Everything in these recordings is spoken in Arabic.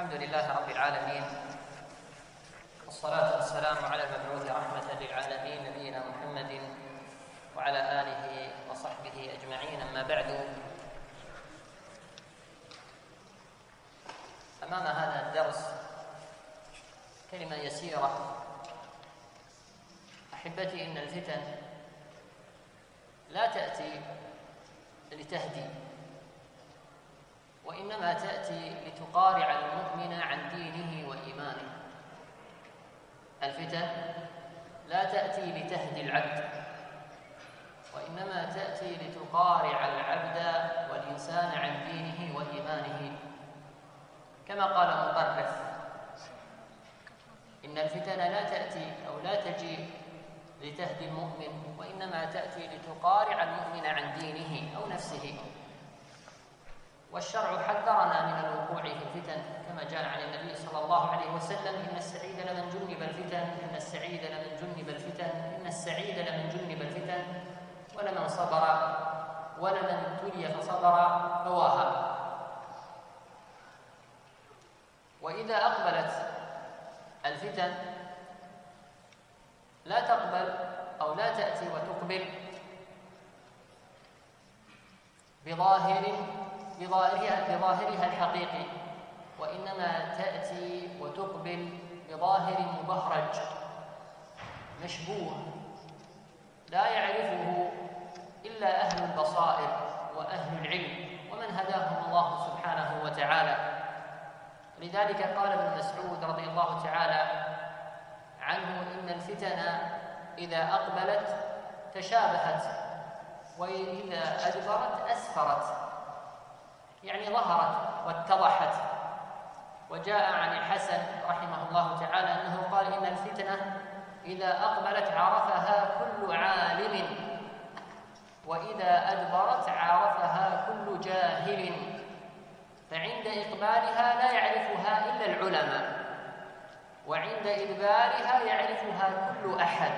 الحمد لله رب العالمين والصلاة والسلام على المبعوث رحمة للعالمين نبينا محمد وعلى آله وصحبه أجمعين أما بعد. أمام هذا الدرس كلمة يسيرة. أحبتي إن الفتن لا تأتي لتهدي. وإنما تأتي لتقارع المؤمن عن دينه وإيمانه. الفتن لا تأتي لتهدي العبد وإنما تأتي لتقارع العبد والإنسان عن دينه وإيمانه. كما قال مطرف إن الفتن لا تأتي أو لا تجي لتهدي المؤمن وإنما تأتي لتقارع المؤمن عن دينه أو نفسه. والشرع حذرنا من الوقوع في الفتن كما جاء عن النبي صلى الله عليه وسلم إن السعيد لمن جنب الفتن إن السعيد لمن جنب الفتن إن السعيد لمن جنب الفتن. ولمن صبر ولمن ابتلي فصبر فواها. وإذا أقبلت الفتن لا تقبل أو لا تأتي وتقبل بظاهر بظاهرها بظاهرها الحقيقي. وإنما تأتي وتقبل بظاهر مبهرج مشبوه لا يعرفه إلا أهل البصائر وأهل العلم ومن هداهم الله سبحانه وتعالى. لذلك قال ابن مسعود رضي الله تعالى عنه إن الفتن إذا أقبلت تشابهت وإذا أدبرت أسفرت. يعني ظهرت واتضحت. وجاء عن الحسن رحمه الله تعالى أنه قال إن الفتنة إذا أقبلت عرفها كل عالم وإذا أدبرت عرفها كل جاهل. فعند إقبالها لا يعرفها إلا العلماء وعند إدبارها يعرفها كل أحد.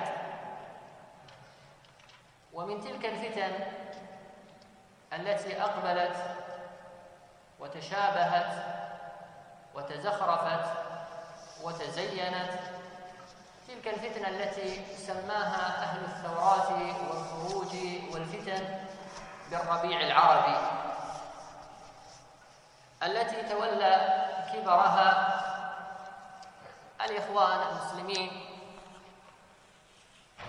ومن تلك الفتن التي أقبلت وتشابهت وتزخرفت وتزينت. تلك الفتنة التي سماها أهل الثورات والخروج والفتن بالربيع العربي التي تولى كبرها الإخوان المسلمين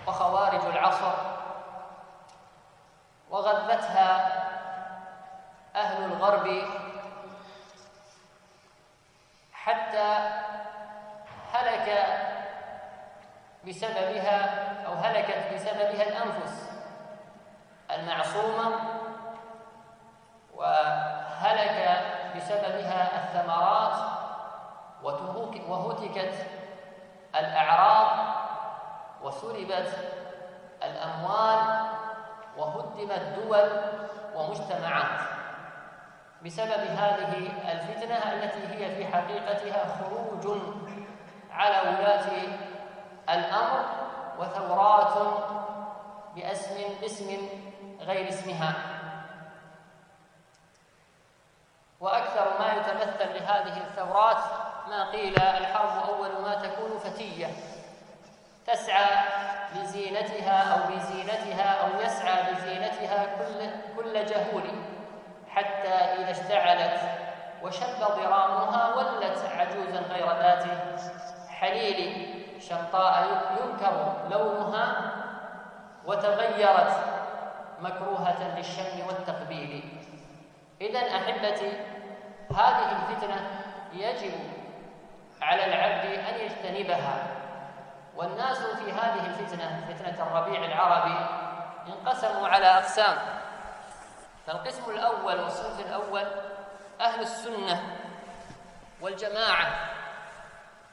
وخوارج العصر وغذتها أهل الغرب حتى هلك بسببها أو هلكت بسببها الأنفس المعصومة وهلك بسببها الثمرات وهتكت الأعراض وسلبت الأموال وهدمت دول ومجتمعات. بسبب هذه الفتنة التي هي في حقيقتها خروج على ولاة الأمر وثورات باسم باسم غير اسمها. وأكثر ما يتمثل لهذه الثورات ما قيل الحرب أول ما تكون فتية. تسعى لزينتها أو بزينتها أو يسعى بزينتها كل كل جهول. حتى إذا اشتعلت وشب ضرامها ولت عجوزا غير ذات حليل شطاء ينكر لونها وتغيرت مكروهة للشم والتقبيل. إذا أحبتي هذه الفتنة يجب على العبد أن يجتنبها. والناس في هذه الفتنة فتنة الربيع العربي انقسموا على أقسام. فالقسم الأول والصنف الأول أهل السنة والجماعة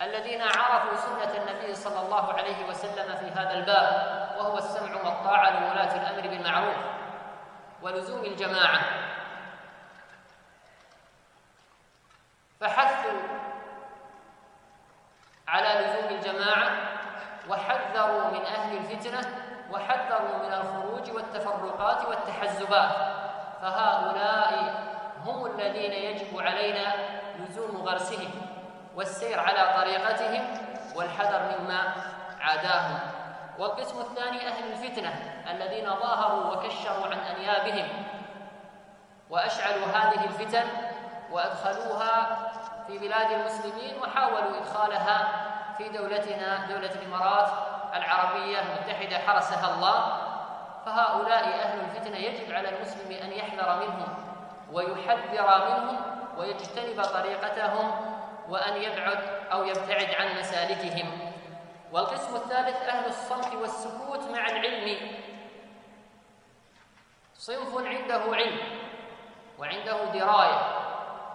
الذين عرفوا سنة النبي صلى الله عليه وسلم في هذا الباب وهو السمع والطاعة لولاة الأمر بالمعروف ولزوم الجماعة. فحثوا على لزوم الجماعة وحذروا من أهل الفتنة وحذروا من الخروج والتفرقات والتحزبات. فهؤلاء هم الذين يجب علينا لزوم غرسهم والسير على طريقتهم والحذر مما عاداهم. والقسم الثاني أهل الفتنة الذين ظاهروا وكشروا عن أنيابهم وأشعلوا هذه الفتن وأدخلوها في بلاد المسلمين وحاولوا إدخالها في دولتنا دولة الإمارات العربية المتحدة حرسها الله. فهؤلاء أهل الفتنة يجب على المسلم أن يحذر منهم ويحذر منهم ويجتنب طريقتهم وأن يبعد أو يبتعد عن مسالكهم. والقسم الثالث أهل الصمت والسكوت مع العلم. صنف عنده علم وعنده دراية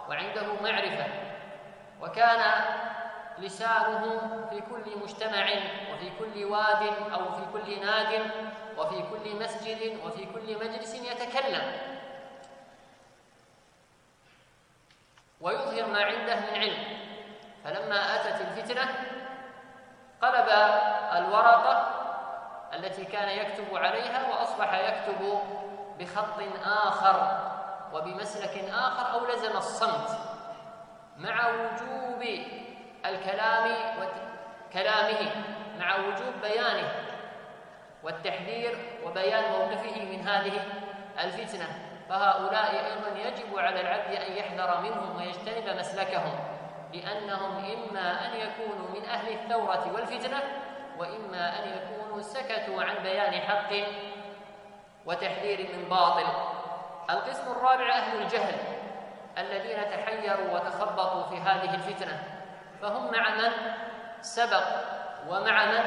وعنده معرفة. وكان لسانه في كل مجتمع وفي كل واد أو في كل ناد وفي كل مسجد وفي كل مجلس يتكلم. ويظهر ما عنده من علم. فلما أتت الفتنة قلب الورقة التي كان يكتب عليها وأصبح يكتب بخط آخر وبمسلك آخر أو لزم الصمت مع وجوب الكلام وكلامه مع وجوب بيانه والتحذير وبيان موقفه من هذه الفتنة. فهؤلاء أيضا يجب على العبد أن يحذر منهم ويجتنب مسلكهم لأنهم إما أن يكونوا من أهل الثورة والفتنة وإما أن يكونوا سكتوا عن بيان حق وتحذير من باطل. القسم الرابع أهل الجهل الذين تحيروا وتخبطوا في هذه الفتنة. فهم مع من سبق ومع من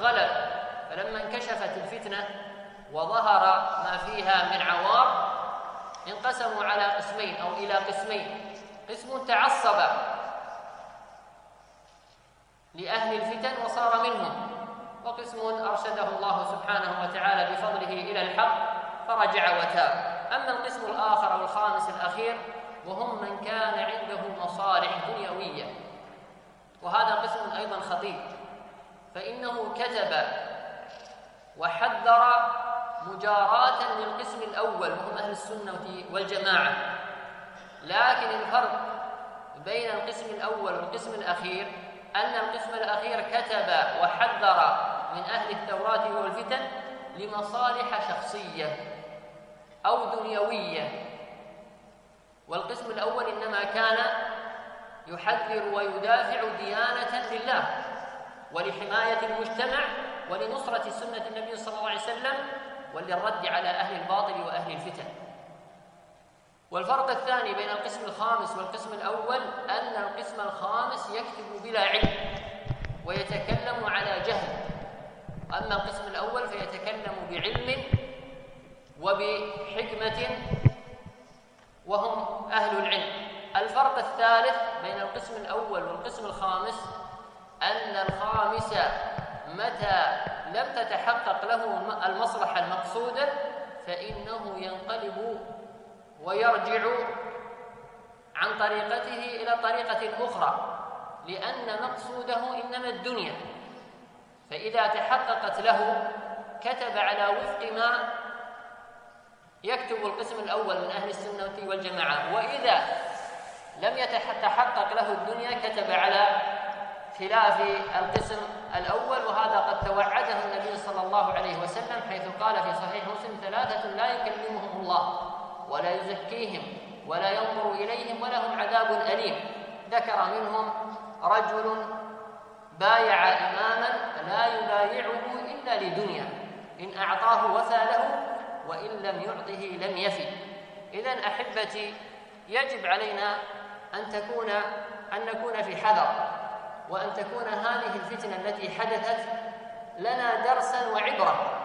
غلب. فلما انكشفت الفتنة وظهر ما فيها من عوار انقسموا على قسمين أو إلى قسمين. قسم تعصب لأهل الفتن وصار منهم وقسم أرشده الله سبحانه وتعالى بفضله إلى الحق فرجع وتاب. أما القسم الآخر أو الخامس الأخير وهم من كان عنده مصالح دنيوية. وهذا قسم أيضا خطير. فإنه كتب وحذر مجاراة للقسم الأول وهم أهل السنة والجماعة. لكن الفرق بين القسم الأول والقسم الأخير أن القسم الأخير كتب وحذر من أهل التوراة والفتن لمصالح شخصية أو دنيوية. والقسم الأول إنما كان يحذر ويدافع ديانة لله ولحماية المجتمع ولنصرة سنة النبي صلى الله عليه وسلم وللرد على أهل الباطل وأهل الفتن. والفرق الثاني بين القسم الخامس والقسم الأول أن القسم الخامس يكتب بلا علم ويتكلم على جهل. أما القسم الأول فيتكلم بعلم وبحكمة وهم أهل العلم. الفرق الثالث بين الأول والقسم الخامس أن الخامس متى لم تتحقق له المصلحة المقصودة فإنه ينقلب ويرجع عن طريقته إلى طريقة أخرى لأن مقصوده إنما الدنيا. فإذا تحققت له كتب على وفق ما يكتب القسم الأول من أهل السنة والجماعة. وإذا لم يتحقق له الدنيا كتب على خلاف القسم الأول وهذا قد توعده النبي صلى الله عليه وسلم حيث قال في صحيح مسلم ثلاثة لا يكلمهم الله ولا يزكيهم ولا ينظر إليهم ولهم عذاب أليم. ذكر منهم رجل بايع إماما لا يبايعه إلا لدنيا إن أعطاه وفى له وإن لم يعطه لم يفي. إذا أحبتي يجب علينا أن تكون أن نكون في حذر وأن تكون هذه الفتنة التي حدثت لنا درسا وعبرة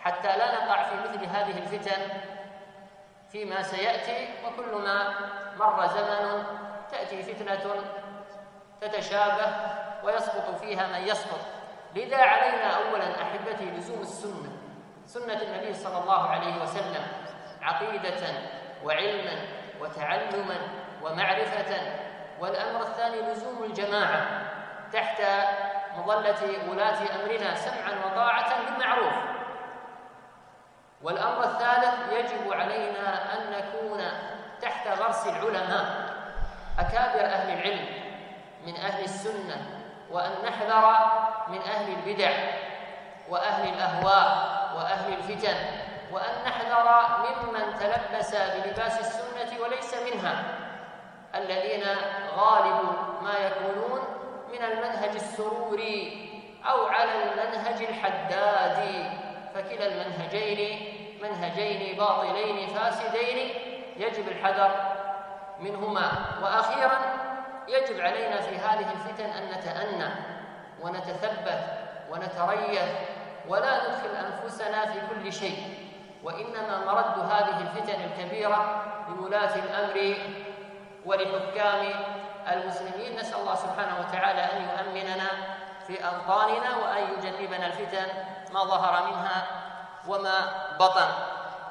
حتى لا نقع في مثل هذه الفتن فيما سيأتي وكل ما مر زمن تأتي فتنة تتشابه ويسقط فيها من يسقط. لذا علينا أولا أحبتي لزوم السنة سنة النبي صلى الله عليه وسلم عقيدة وعلما وتعلما ومعرفة والأمر الثاني لزوم الجماعة تحت مظلة ولاة أمرنا سمعا وطاعة بالمعروف. والأمر الثالث يجب علينا أن نكون تحت غرس العلماء أكابر أهل العلم من أهل السنة وأن نحذر من أهل البدع وأهل الأهواء وأهل الفتن وأن نحذر ممن تلبس بلباس السنة وليس منها. الذين غالب ما يكونون من المنهج السروري أو على المنهج الحدادي فكلا المنهجين منهجين باطلين فاسدين يجب الحذر منهما. وأخيرا يجب علينا في هذه الفتن أن نتأنى ونتثبت ونتريث ولا ندخل أنفسنا في كل شيء. وإنما مرد هذه الفتن الكبيرة لولاة الأمر ولحكام المسلمين نسأل الله سبحانه وتعالى أن يؤمننا في أوطاننا وأن يجنبنا الفتن ما ظهر منها وما بطن.